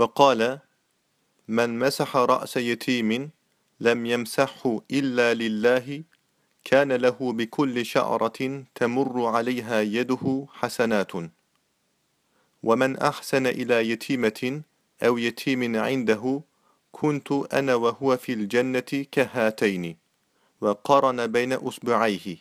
وقال من مسح رأس يتيم لم يمسحه إلا لله كان له بكل شعرة تمر عليها يده حسنات. ومن أحسن إلى يتيمة أو يتيم عنده كنت أنا وهو في الجنة كهاتين وقرن بين أصبعيه.